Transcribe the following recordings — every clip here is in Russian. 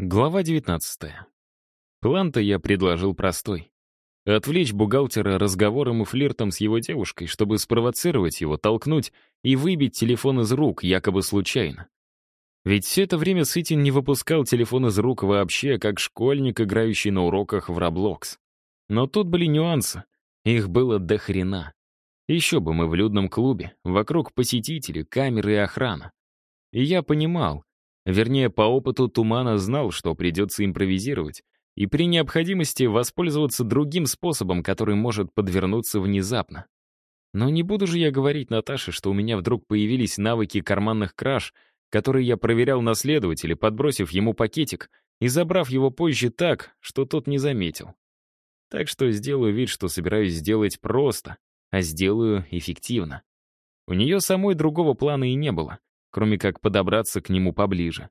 Глава 19. План-то я предложил простой. Отвлечь бухгалтера разговором и флиртом с его девушкой, чтобы спровоцировать его, толкнуть и выбить телефон из рук, якобы случайно. Ведь все это время Сытин не выпускал телефон из рук вообще, как школьник, играющий на уроках в Roblox. Но тут были нюансы. Их было до хрена. Еще бы мы в людном клубе, вокруг посетители, камеры и охрана. И я понимал, Вернее, по опыту Тумана знал, что придется импровизировать, и при необходимости воспользоваться другим способом, который может подвернуться внезапно. Но не буду же я говорить Наташе, что у меня вдруг появились навыки карманных краж, которые я проверял на следователе, подбросив ему пакетик и забрав его позже так, что тот не заметил. Так что сделаю вид, что собираюсь сделать просто, а сделаю эффективно. У нее самой другого плана и не было кроме как подобраться к нему поближе.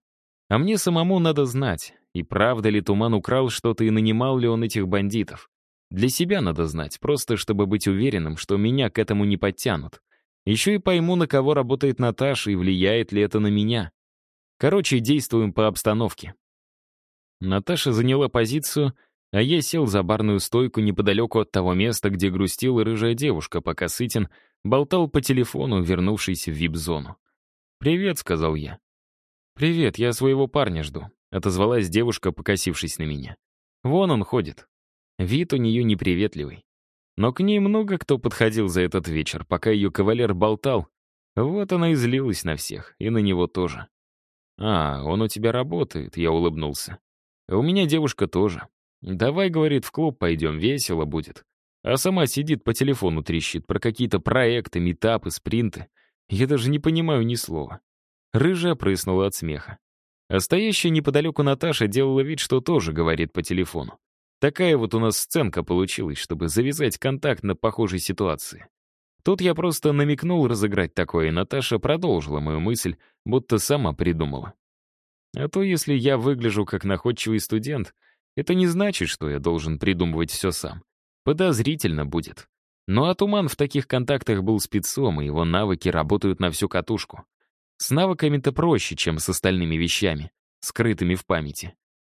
А мне самому надо знать, и правда ли Туман украл что-то и нанимал ли он этих бандитов. Для себя надо знать, просто чтобы быть уверенным, что меня к этому не подтянут. Еще и пойму, на кого работает Наташа и влияет ли это на меня. Короче, действуем по обстановке. Наташа заняла позицию, а я сел за барную стойку неподалеку от того места, где грустила рыжая девушка, пока Сытин болтал по телефону, вернувшийся в вип-зону. «Привет», — сказал я. «Привет, я своего парня жду», — отозвалась девушка, покосившись на меня. «Вон он ходит». Вид у нее неприветливый. Но к ней много кто подходил за этот вечер, пока ее кавалер болтал. Вот она и злилась на всех, и на него тоже. «А, он у тебя работает», — я улыбнулся. «У меня девушка тоже. Давай, — говорит, — в клуб пойдем, весело будет». А сама сидит по телефону трещит про какие-то проекты, метапы, спринты. Я даже не понимаю ни слова. Рыжая прыснула от смеха. А стоящая неподалеку Наташа делала вид, что тоже говорит по телефону. Такая вот у нас сценка получилась, чтобы завязать контакт на похожей ситуации. Тут я просто намекнул разыграть такое, и Наташа продолжила мою мысль, будто сама придумала. А то, если я выгляжу как находчивый студент, это не значит, что я должен придумывать все сам. Подозрительно будет. Ну а Туман в таких контактах был спецом, и его навыки работают на всю катушку. С навыками-то проще, чем с остальными вещами, скрытыми в памяти.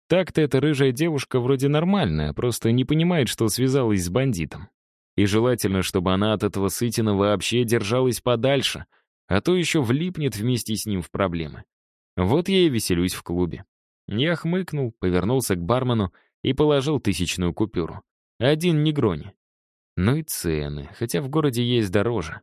Так-то эта рыжая девушка вроде нормальная, просто не понимает, что связалась с бандитом. И желательно, чтобы она от этого Сытина вообще держалась подальше, а то еще влипнет вместе с ним в проблемы. Вот я и веселюсь в клубе. Я хмыкнул, повернулся к бармену и положил тысячную купюру. Один негрони. Ну и цены, хотя в городе есть дороже.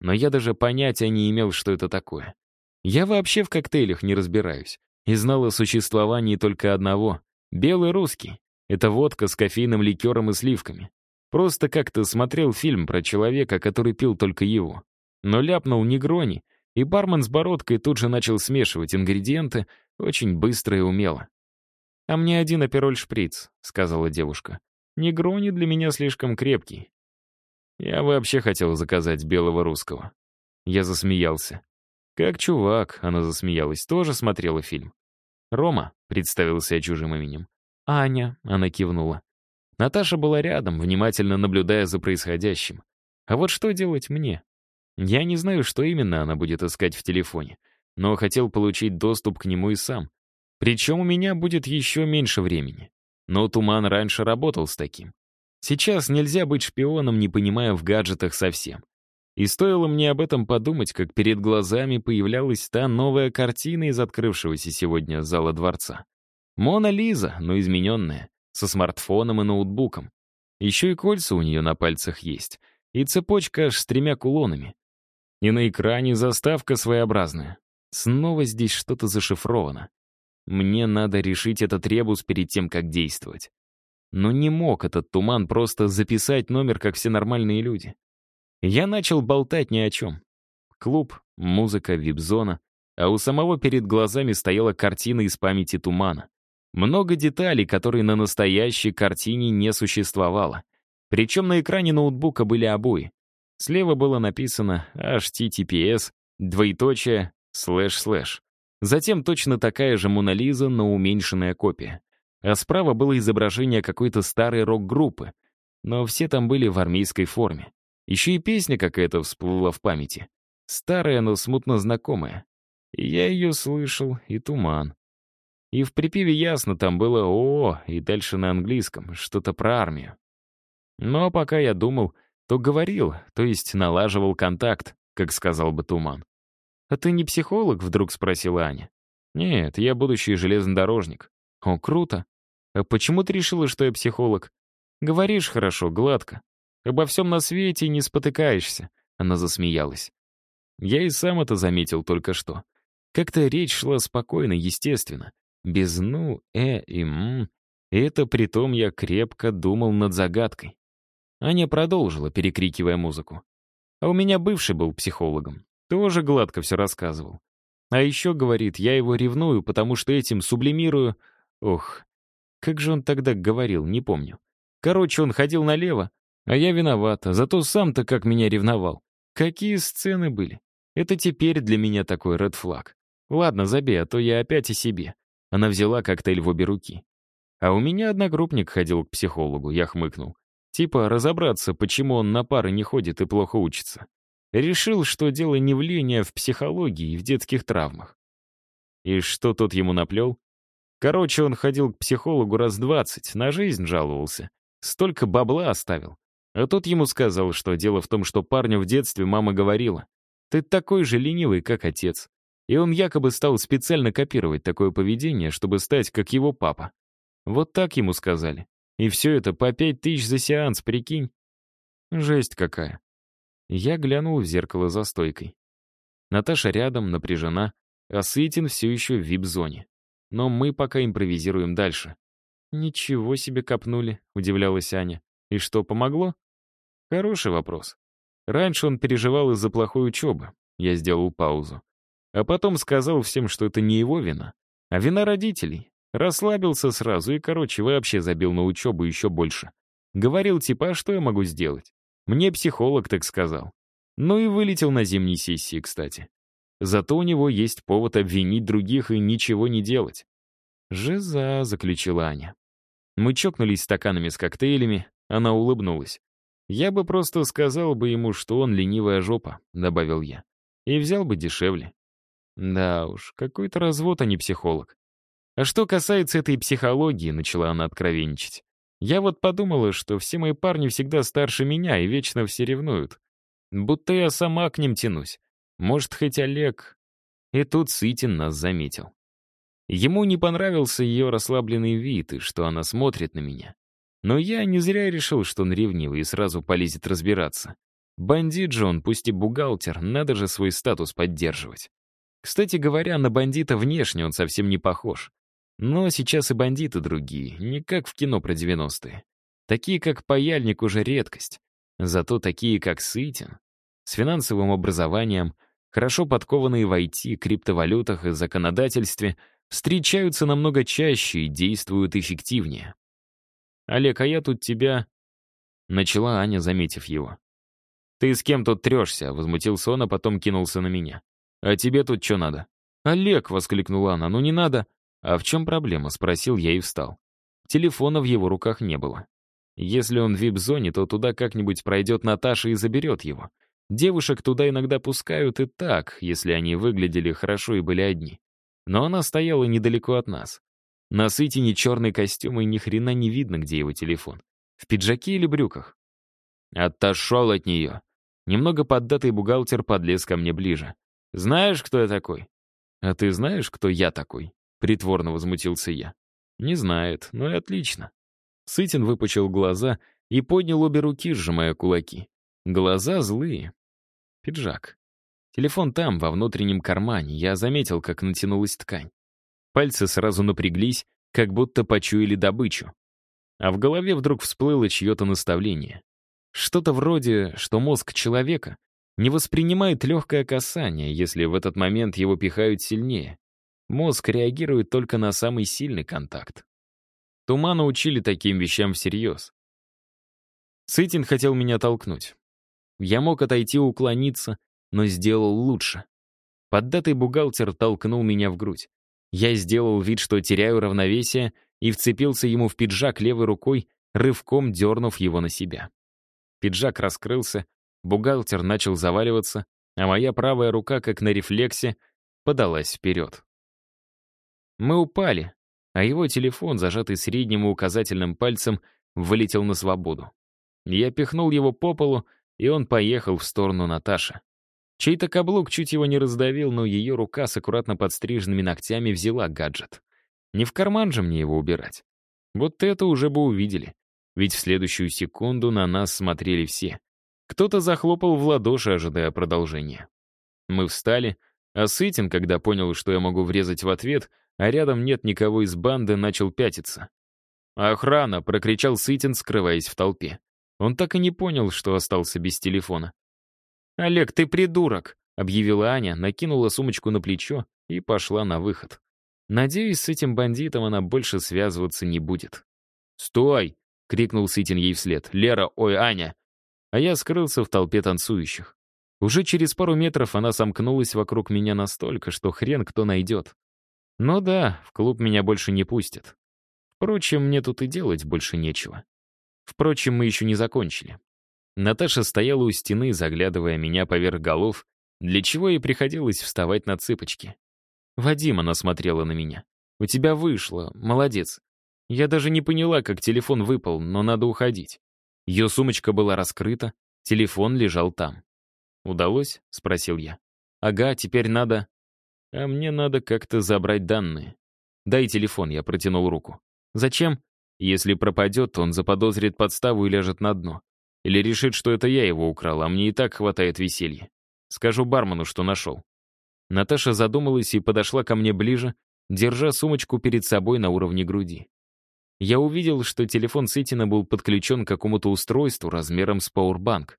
Но я даже понятия не имел, что это такое. Я вообще в коктейлях не разбираюсь. И знал о существовании только одного — белый русский. Это водка с кофейным ликером и сливками. Просто как-то смотрел фильм про человека, который пил только его. Но ляпнул негрони, и бармен с бородкой тут же начал смешивать ингредиенты очень быстро и умело. «А мне один апероль шприц», — сказала девушка. «Негрони для меня слишком крепкий. Я вообще хотел заказать белого русского. Я засмеялся. Как чувак, она засмеялась, тоже смотрела фильм. «Рома», — представился чужим именем. «Аня», — она кивнула. Наташа была рядом, внимательно наблюдая за происходящим. А вот что делать мне? Я не знаю, что именно она будет искать в телефоне, но хотел получить доступ к нему и сам. Причем у меня будет еще меньше времени. Но Туман раньше работал с таким. Сейчас нельзя быть шпионом, не понимая в гаджетах совсем. И стоило мне об этом подумать, как перед глазами появлялась та новая картина из открывшегося сегодня зала дворца. Мона Лиза, но измененная, со смартфоном и ноутбуком. Еще и кольца у нее на пальцах есть, и цепочка аж с тремя кулонами. И на экране заставка своеобразная. Снова здесь что-то зашифровано. Мне надо решить этот ребус перед тем, как действовать. Но не мог этот туман просто записать номер, как все нормальные люди. Я начал болтать ни о чем. Клуб, музыка, вип-зона, а у самого перед глазами стояла картина из памяти тумана. Много деталей, которые на настоящей картине не существовало. Причем на экране ноутбука были обои. Слева было написано HTTPS, двоеточие, слэш-слэш. Затем точно такая же Мона Лиза, но уменьшенная копия а справа было изображение какой-то старой рок-группы, но все там были в армейской форме. Еще и песня какая-то всплыла в памяти. Старая, но смутно знакомая. Я ее слышал, и туман. И в припеве ясно там было «О», и дальше на английском, что-то про армию. Но пока я думал, то говорил, то есть налаживал контакт, как сказал бы Туман. «А ты не психолог?» — вдруг спросила Аня. «Нет, я будущий железнодорожник». «О, круто. А почему ты решила, что я психолог?» «Говоришь хорошо, гладко. Обо всем на свете не спотыкаешься», — она засмеялась. Я и сам это заметил только что. Как-то речь шла спокойно, естественно. Без «ну», «э» и «м». Это при том я крепко думал над загадкой. Аня продолжила, перекрикивая музыку. А у меня бывший был психологом. Тоже гладко все рассказывал. А еще, говорит, я его ревную, потому что этим сублимирую... Ох, как же он тогда говорил, не помню. Короче, он ходил налево, а я виновата, зато сам-то как меня ревновал. Какие сцены были. Это теперь для меня такой ред флаг. Ладно, забей, а то я опять о себе. Она взяла коктейль в обе руки. А у меня одногруппник ходил к психологу, я хмыкнул. Типа разобраться, почему он на пары не ходит и плохо учится. Решил, что дело не в лени, а в психологии и в детских травмах. И что тот ему наплел? Короче, он ходил к психологу раз двадцать, на жизнь жаловался. Столько бабла оставил. А тот ему сказал, что дело в том, что парню в детстве мама говорила, «Ты такой же ленивый, как отец. И он якобы стал специально копировать такое поведение, чтобы стать как его папа. Вот так ему сказали. И все это по пять тысяч за сеанс, прикинь. Жесть какая. Я глянул в зеркало за стойкой. Наташа рядом, напряжена, а Сытин все еще в вип-зоне. Но мы пока импровизируем дальше. «Ничего себе копнули», — удивлялась Аня. «И что, помогло?» Хороший вопрос. Раньше он переживал из-за плохой учебы. Я сделал паузу. А потом сказал всем, что это не его вина, а вина родителей. Расслабился сразу и, короче, вообще забил на учебу еще больше. Говорил типа, а что я могу сделать? Мне психолог так сказал. Ну и вылетел на зимней сессии, кстати. Зато у него есть повод обвинить других и ничего не делать. «Жиза», — заключила Аня. Мы чокнулись стаканами с коктейлями, она улыбнулась. «Я бы просто сказал бы ему, что он ленивая жопа», — добавил я. «И взял бы дешевле. Да уж, какой-то развод, а не психолог. А что касается этой психологии, начала она откровенничать. Я вот подумала, что все мои парни всегда старше меня и вечно все ревнуют. Будто я сама к ним тянусь. Может, хоть Олег. И тут Сытин нас заметил. Ему не понравился ее расслабленный вид и что она смотрит на меня. Но я не зря решил, что он ревнивый и сразу полезет разбираться. Бандит же он, пусть и бухгалтер, надо же свой статус поддерживать. Кстати говоря, на бандита внешне он совсем не похож. Но сейчас и бандиты другие, не как в кино про 90-е. Такие, как Паяльник, уже редкость. Зато такие, как Сытин, с финансовым образованием, хорошо подкованные в IT, криптовалютах и законодательстве, встречаются намного чаще и действуют эффективнее. «Олег, а я тут тебя...» Начала Аня, заметив его. «Ты с кем тут трешься?» — возмутился он, а потом кинулся на меня. «А тебе тут что надо?» «Олег!» — воскликнула она. «Ну не надо!» «А в чем проблема?» — спросил я и встал. Телефона в его руках не было. Если он в вип-зоне, то туда как-нибудь пройдет Наташа и заберет его. Девушек туда иногда пускают и так, если они выглядели хорошо и были одни. Но она стояла недалеко от нас. На сытине черный костюм, и ни хрена не видно, где его телефон. В пиджаке или брюках? Отошел от нее. Немного поддатый бухгалтер подлез ко мне ближе. Знаешь, кто я такой?» «А ты знаешь, кто я такой?» — притворно возмутился я. «Не знает, ну и отлично». Сытин выпучил глаза и поднял обе руки, сжимая кулаки. Глаза злые. Пиджак. Телефон там, во внутреннем кармане. Я заметил, как натянулась ткань. Пальцы сразу напряглись, как будто почуяли добычу. А в голове вдруг всплыло чье-то наставление. Что-то вроде, что мозг человека не воспринимает легкое касание, если в этот момент его пихают сильнее. Мозг реагирует только на самый сильный контакт. Тумана учили таким вещам всерьез. Сытин хотел меня толкнуть. Я мог отойти уклониться, но сделал лучше. Поддатый бухгалтер толкнул меня в грудь. Я сделал вид, что теряю равновесие, и вцепился ему в пиджак левой рукой, рывком дернув его на себя. Пиджак раскрылся, Бухгалтер начал заваливаться, а моя правая рука, как на рефлексе, подалась вперед. Мы упали, а его телефон, зажатый средним и указательным пальцем, вылетел на свободу. Я пихнул его по полу, и он поехал в сторону Наташи. Чей-то каблук чуть его не раздавил, но ее рука с аккуратно подстриженными ногтями взяла гаджет. Не в карман же мне его убирать. Вот это уже бы увидели. Ведь в следующую секунду на нас смотрели все. Кто-то захлопал в ладоши, ожидая продолжения. Мы встали, а Сытин, когда понял, что я могу врезать в ответ, а рядом нет никого из банды, начал пятиться. «Охрана!» — прокричал Сытин, скрываясь в толпе. Он так и не понял, что остался без телефона. «Олег, ты придурок!» — объявила Аня, накинула сумочку на плечо и пошла на выход. Надеюсь, с этим бандитом она больше связываться не будет. «Стой!» — крикнул Сытин ей вслед. «Лера, ой, Аня!» А я скрылся в толпе танцующих. Уже через пару метров она сомкнулась вокруг меня настолько, что хрен кто найдет. Но да, в клуб меня больше не пустят. Впрочем, мне тут и делать больше нечего. Впрочем, мы еще не закончили. Наташа стояла у стены, заглядывая меня поверх голов, для чего ей приходилось вставать на цыпочки. «Вадим», — она смотрела на меня, — «у тебя вышло, молодец. Я даже не поняла, как телефон выпал, но надо уходить». Ее сумочка была раскрыта, телефон лежал там. «Удалось?» — спросил я. «Ага, теперь надо...» «А мне надо как-то забрать данные». «Дай телефон», — я протянул руку. «Зачем?» «Если пропадет, то он заподозрит подставу и ляжет на дно. Или решит, что это я его украл, а мне и так хватает веселья. Скажу бармену, что нашел». Наташа задумалась и подошла ко мне ближе, держа сумочку перед собой на уровне груди. Я увидел, что телефон Сытина был подключен к какому-то устройству размером с пауэрбанк.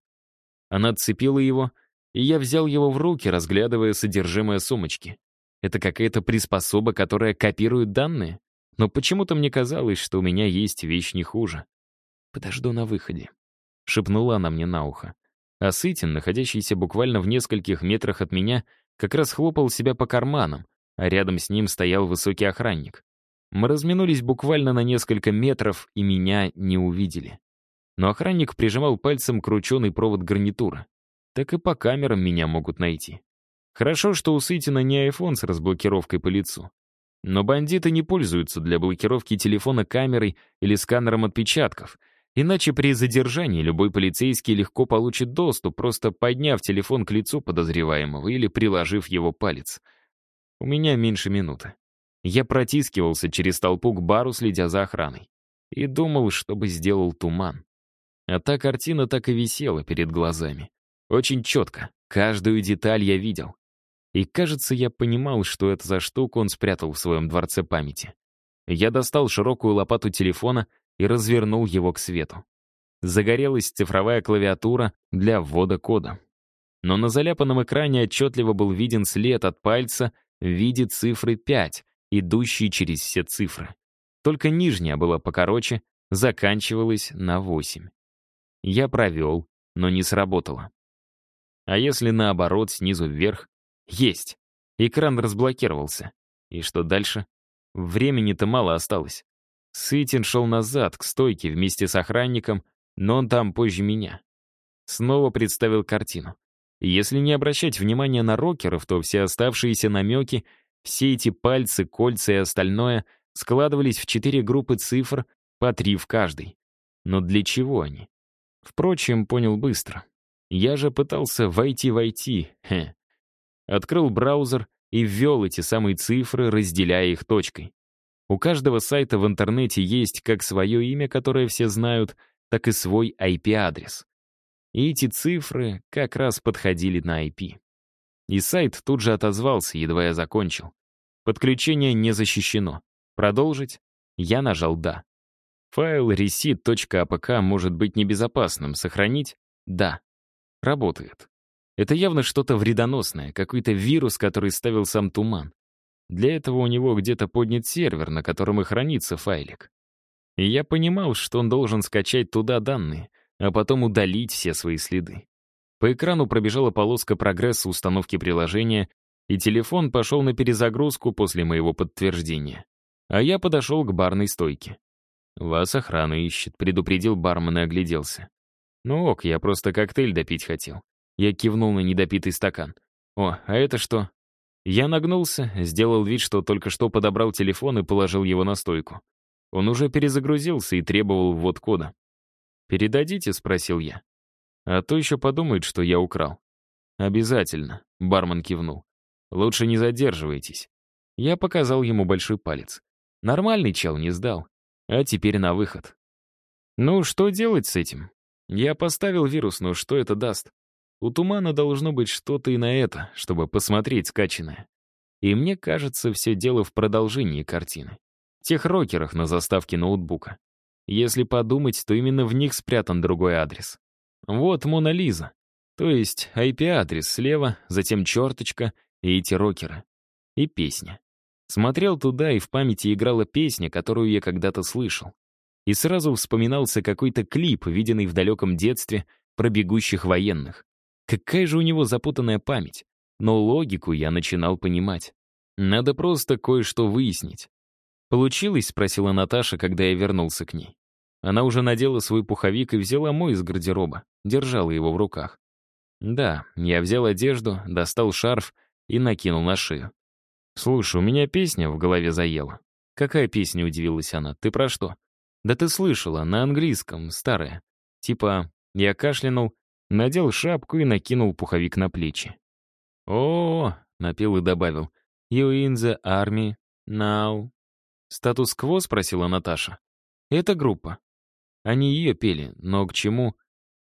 Она отцепила его, и я взял его в руки, разглядывая содержимое сумочки. Это какая-то приспособа, которая копирует данные? Но почему-то мне казалось, что у меня есть вещь не хуже. «Подожду на выходе», — шепнула она мне на ухо. А Сытин, находящийся буквально в нескольких метрах от меня, как раз хлопал себя по карманам, а рядом с ним стоял высокий охранник. Мы разминулись буквально на несколько метров, и меня не увидели. Но охранник прижимал пальцем крученый провод гарнитуры. Так и по камерам меня могут найти. Хорошо, что у Сытина не айфон с разблокировкой по лицу. Но бандиты не пользуются для блокировки телефона камерой или сканером отпечатков, иначе при задержании любой полицейский легко получит доступ, просто подняв телефон к лицу подозреваемого или приложив его палец. У меня меньше минуты. Я протискивался через толпу к бару, следя за охраной. И думал, чтобы сделал туман. А та картина так и висела перед глазами. Очень четко, каждую деталь я видел. И, кажется, я понимал, что это за штуку он спрятал в своем дворце памяти. Я достал широкую лопату телефона и развернул его к свету. Загорелась цифровая клавиатура для ввода кода. Но на заляпанном экране отчетливо был виден след от пальца в виде цифры 5, идущей через все цифры. Только нижняя была покороче, заканчивалась на 8. Я провел, но не сработало. А если наоборот, снизу вверх, есть. Экран разблокировался. И что дальше? Времени-то мало осталось. Сытин шел назад, к стойке, вместе с охранником, но он там позже меня. Снова представил картину. если не обращать внимания на рокеров, то все оставшиеся намеки, все эти пальцы, кольца и остальное складывались в четыре группы цифр, по три в каждой. Но для чего они? Впрочем, понял быстро. Я же пытался войти-войти, хе. Открыл браузер и ввел эти самые цифры, разделяя их точкой. У каждого сайта в интернете есть как свое имя, которое все знают, так и свой IP-адрес. И эти цифры как раз подходили на IP. И сайт тут же отозвался, едва я закончил. Подключение не защищено. Продолжить? Я нажал «Да». Файл receipt.apk может быть небезопасным. Сохранить? Да. Работает. Это явно что-то вредоносное, какой-то вирус, который ставил сам Туман. Для этого у него где-то поднят сервер, на котором и хранится файлик. И я понимал, что он должен скачать туда данные, а потом удалить все свои следы. По экрану пробежала полоска прогресса установки приложения, и телефон пошел на перезагрузку после моего подтверждения. А я подошел к барной стойке. «Вас охрана ищет», — предупредил бармен и огляделся. «Ну ок, я просто коктейль допить хотел. Я кивнул на недопитый стакан. «О, а это что?» Я нагнулся, сделал вид, что только что подобрал телефон и положил его на стойку. Он уже перезагрузился и требовал ввод кода. «Передадите?» — спросил я. «А то еще подумает, что я украл». «Обязательно», — бармен кивнул. «Лучше не задерживайтесь». Я показал ему большой палец. Нормальный чел не сдал. А теперь на выход. Ну, что делать с этим? Я поставил вирус, но что это даст? У тумана должно быть что-то и на это, чтобы посмотреть скачанное. И мне кажется, все дело в продолжении картины. Тех рокерах на заставке ноутбука. Если подумать, то именно в них спрятан другой адрес. Вот Мона Лиза. То есть IP-адрес слева, затем черточка и эти рокеры. И песня. Смотрел туда, и в памяти играла песня, которую я когда-то слышал. И сразу вспоминался какой-то клип, виденный в далеком детстве, про бегущих военных. Какая же у него запутанная память. Но логику я начинал понимать. Надо просто кое-что выяснить. «Получилось?» — спросила Наташа, когда я вернулся к ней. Она уже надела свой пуховик и взяла мой из гардероба, держала его в руках. Да, я взял одежду, достал шарф и накинул на шею. «Слушай, у меня песня в голове заела». «Какая песня?» — удивилась она. «Ты про что?» «Да ты слышала, на английском, старая. Типа, я кашлянул, надел шапку и накинул пуховик на плечи». «О, напел и добавил. «You in the army now». «Статус-кво?» — спросила Наташа. «Это группа». Они ее пели, но к чему?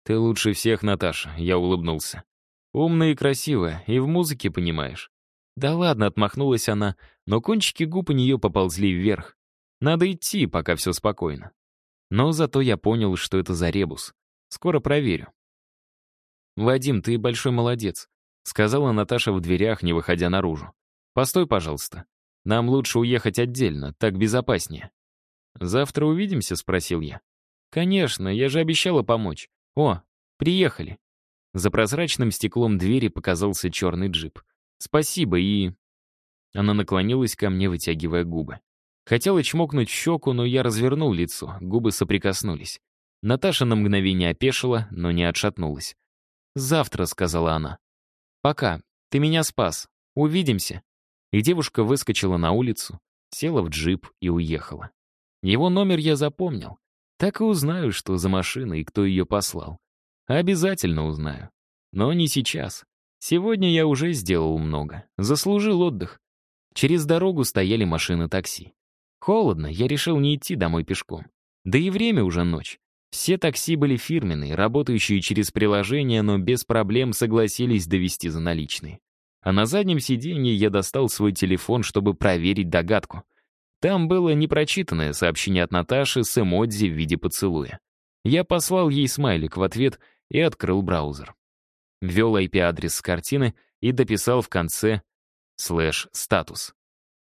«Ты лучше всех, Наташа», — я улыбнулся. «Умная и красивая, и в музыке понимаешь». Да ладно, отмахнулась она, но кончики губ у нее поползли вверх. Надо идти, пока все спокойно. Но зато я понял, что это за ребус. Скоро проверю. «Вадим, ты большой молодец», — сказала Наташа в дверях, не выходя наружу. «Постой, пожалуйста. Нам лучше уехать отдельно, так безопаснее». «Завтра увидимся?» — спросил я. «Конечно, я же обещала помочь. О, приехали». За прозрачным стеклом двери показался черный джип. «Спасибо и...» Она наклонилась ко мне, вытягивая губы. Хотела чмокнуть щеку, но я развернул лицо, губы соприкоснулись. Наташа на мгновение опешила, но не отшатнулась. «Завтра», — сказала она. «Пока. Ты меня спас. Увидимся». И девушка выскочила на улицу, села в джип и уехала. Его номер я запомнил. Так и узнаю, что за машина и кто ее послал. Обязательно узнаю. Но не сейчас. Сегодня я уже сделал много. Заслужил отдых. Через дорогу стояли машины такси. Холодно, я решил не идти домой пешком. Да и время уже ночь. Все такси были фирменные, работающие через приложение, но без проблем согласились довести за наличные. А на заднем сиденье я достал свой телефон, чтобы проверить догадку. Там было непрочитанное сообщение от Наташи с эмодзи в виде поцелуя. Я послал ей смайлик в ответ и открыл браузер ввел IP-адрес с картины и дописал в конце слэш статус.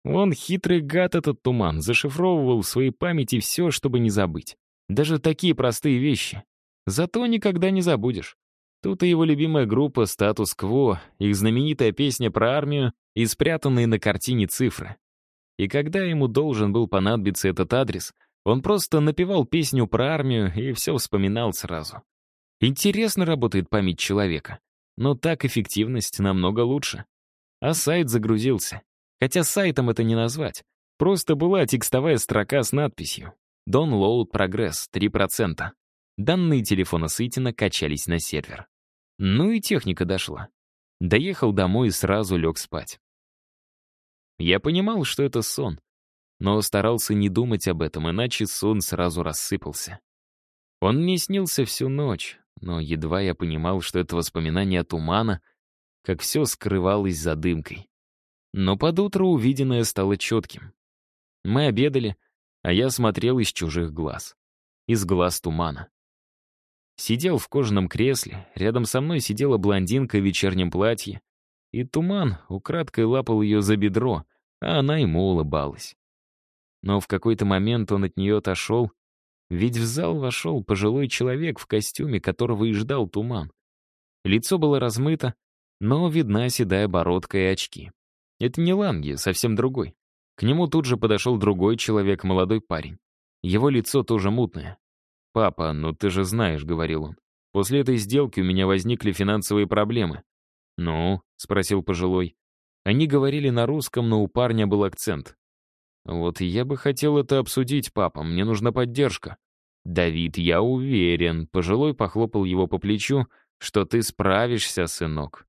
Он хитрый гад этот туман, зашифровывал в своей памяти все, чтобы не забыть. Даже такие простые вещи. Зато никогда не забудешь. Тут и его любимая группа «Статус-кво», их знаменитая песня про армию и спрятанные на картине цифры. И когда ему должен был понадобиться этот адрес, он просто напевал песню про армию и все вспоминал сразу. Интересно работает память человека, но так эффективность намного лучше. А сайт загрузился. Хотя сайтом это не назвать. Просто была текстовая строка с надписью «Download Progress 3%». Данные телефона Сытина качались на сервер. Ну и техника дошла. Доехал домой и сразу лег спать. Я понимал, что это сон, но старался не думать об этом, иначе сон сразу рассыпался. Он мне снился всю ночь, но едва я понимал, что это воспоминание тумана, как все скрывалось за дымкой. Но под утро увиденное стало четким. Мы обедали, а я смотрел из чужих глаз. Из глаз тумана. Сидел в кожаном кресле, рядом со мной сидела блондинка в вечернем платье, и туман украдкой лапал ее за бедро, а она ему улыбалась. Но в какой-то момент он от нее отошел ведь в зал вошел пожилой человек в костюме, которого и ждал туман. Лицо было размыто, но видна седая бородка и очки. Это не Ланги, совсем другой. К нему тут же подошел другой человек, молодой парень. Его лицо тоже мутное. «Папа, ну ты же знаешь», — говорил он. «После этой сделки у меня возникли финансовые проблемы». «Ну?» — спросил пожилой. Они говорили на русском, но у парня был акцент. «Вот я бы хотел это обсудить, папа, мне нужна поддержка». «Давид, я уверен», — пожилой похлопал его по плечу, «что ты справишься, сынок».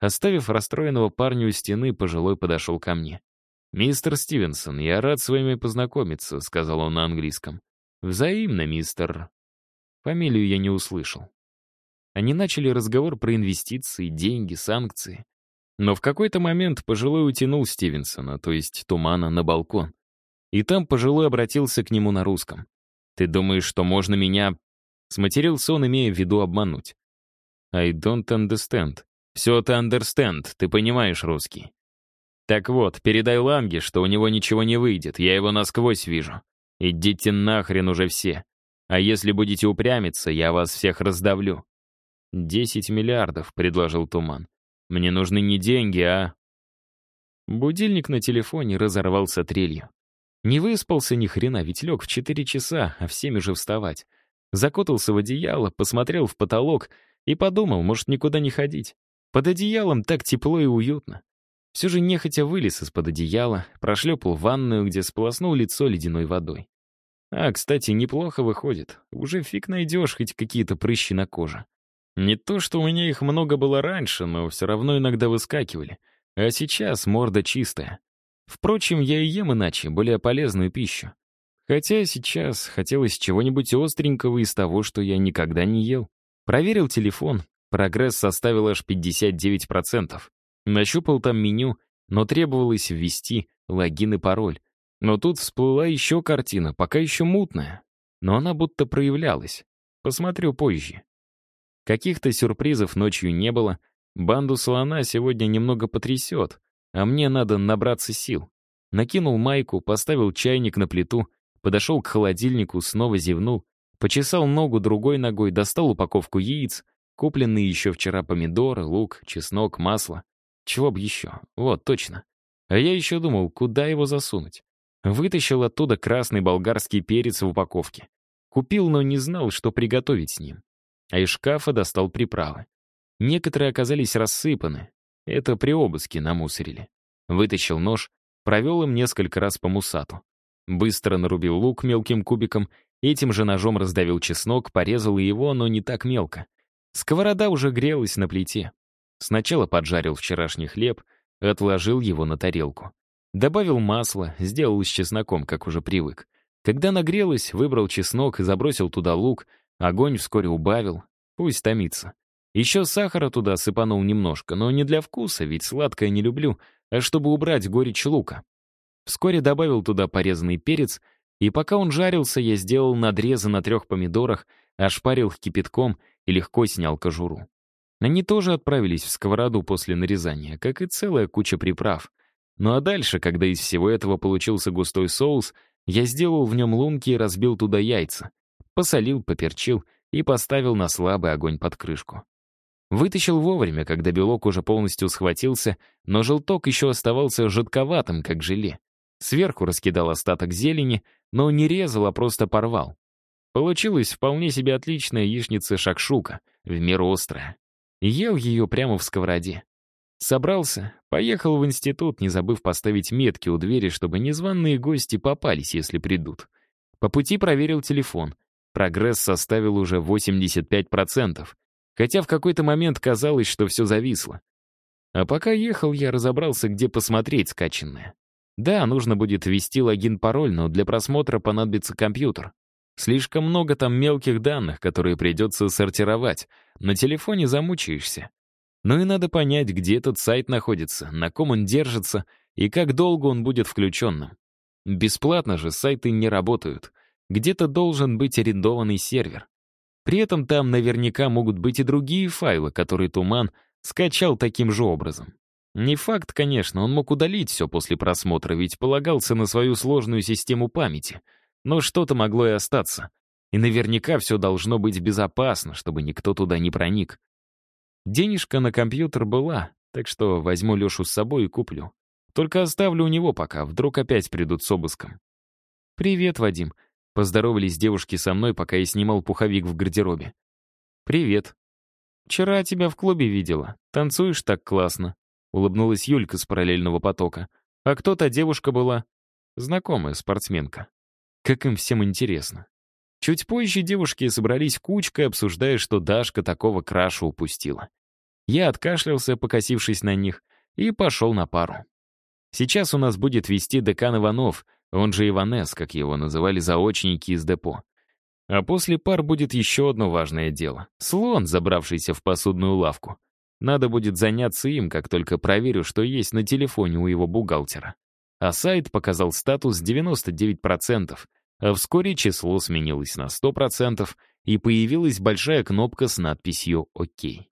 Оставив расстроенного парня у стены, пожилой подошел ко мне. «Мистер Стивенсон, я рад с вами познакомиться», — сказал он на английском. «Взаимно, мистер». Фамилию я не услышал. Они начали разговор про инвестиции, деньги, санкции. Но в какой-то момент пожилой утянул Стивенсона, то есть Тумана, на балкон. И там пожилой обратился к нему на русском. «Ты думаешь, что можно меня...» Сматерился он, имея в виду обмануть. «I don't understand». «Все ты understand, ты понимаешь русский». «Так вот, передай Ланге, что у него ничего не выйдет, я его насквозь вижу. Идите нахрен уже все. А если будете упрямиться, я вас всех раздавлю». «Десять миллиардов», — предложил Туман. Мне нужны не деньги, а...» Будильник на телефоне разорвался трелью. Не выспался ни хрена, ведь лег в четыре часа, а в семь уже вставать. Закутался в одеяло, посмотрел в потолок и подумал, может, никуда не ходить. Под одеялом так тепло и уютно. Все же нехотя вылез из-под одеяла, прошлепал в ванную, где сполоснул лицо ледяной водой. А, кстати, неплохо выходит. Уже фиг найдешь хоть какие-то прыщи на коже. Не то, что у меня их много было раньше, но все равно иногда выскакивали. А сейчас морда чистая. Впрочем, я и ем иначе, более полезную пищу. Хотя сейчас хотелось чего-нибудь остренького из того, что я никогда не ел. Проверил телефон. Прогресс составил аж 59%. Нащупал там меню, но требовалось ввести логин и пароль. Но тут всплыла еще картина, пока еще мутная. Но она будто проявлялась. Посмотрю позже. Каких-то сюрпризов ночью не было. Банду слона сегодня немного потрясет, а мне надо набраться сил. Накинул майку, поставил чайник на плиту, подошел к холодильнику, снова зевнул, почесал ногу другой ногой, достал упаковку яиц, купленные еще вчера помидоры, лук, чеснок, масло. Чего б еще? Вот, точно. А я еще думал, куда его засунуть. Вытащил оттуда красный болгарский перец в упаковке. Купил, но не знал, что приготовить с ним а из шкафа достал приправы. Некоторые оказались рассыпаны. Это при обыске намусорили. Вытащил нож, провел им несколько раз по мусату. Быстро нарубил лук мелким кубиком, этим же ножом раздавил чеснок, порезал его, но не так мелко. Сковорода уже грелась на плите. Сначала поджарил вчерашний хлеб, отложил его на тарелку. Добавил масло, сделал с чесноком, как уже привык. Когда нагрелось, выбрал чеснок и забросил туда лук, Огонь вскоре убавил, пусть томится. Еще сахара туда сыпанул немножко, но не для вкуса, ведь сладкое не люблю, а чтобы убрать горечь лука. Вскоре добавил туда порезанный перец, и пока он жарился, я сделал надрезы на трех помидорах, ошпарил их кипятком и легко снял кожуру. Они тоже отправились в сковороду после нарезания, как и целая куча приправ. Ну а дальше, когда из всего этого получился густой соус, я сделал в нем лунки и разбил туда яйца посолил, поперчил и поставил на слабый огонь под крышку. Вытащил вовремя, когда белок уже полностью схватился, но желток еще оставался жидковатым, как желе. Сверху раскидал остаток зелени, но не резал, а просто порвал. Получилась вполне себе отличная яичница шакшука, в меру острая. Ел ее прямо в сковороде. Собрался, поехал в институт, не забыв поставить метки у двери, чтобы незваные гости попались, если придут. По пути проверил телефон. Прогресс составил уже 85%, хотя в какой-то момент казалось, что все зависло. А пока ехал, я разобрался, где посмотреть скачанное. Да, нужно будет ввести логин-пароль, но для просмотра понадобится компьютер. Слишком много там мелких данных, которые придется сортировать. На телефоне замучаешься. Ну и надо понять, где этот сайт находится, на ком он держится и как долго он будет включенным. Бесплатно же сайты не работают. Где-то должен быть арендованный сервер. При этом там наверняка могут быть и другие файлы, которые Туман скачал таким же образом. Не факт, конечно, он мог удалить все после просмотра, ведь полагался на свою сложную систему памяти. Но что-то могло и остаться. И наверняка все должно быть безопасно, чтобы никто туда не проник. Денежка на компьютер была, так что возьму Лешу с собой и куплю. Только оставлю у него пока, вдруг опять придут с обыском. «Привет, Вадим», Поздоровались девушки со мной, пока я снимал пуховик в гардеробе. «Привет. Вчера тебя в клубе видела. Танцуешь так классно». — улыбнулась Юлька с параллельного потока. «А кто та девушка была?» «Знакомая спортсменка». Как им всем интересно. Чуть позже девушки собрались кучкой, обсуждая, что Дашка такого краша упустила. Я откашлялся, покосившись на них, и пошел на пару. Сейчас у нас будет вести декан Иванов, он же Иванес, как его называли заочники из депо. А после пар будет еще одно важное дело. Слон, забравшийся в посудную лавку. Надо будет заняться им, как только проверю, что есть на телефоне у его бухгалтера. А сайт показал статус 99%, а вскоре число сменилось на 100%, и появилась большая кнопка с надписью «Окей».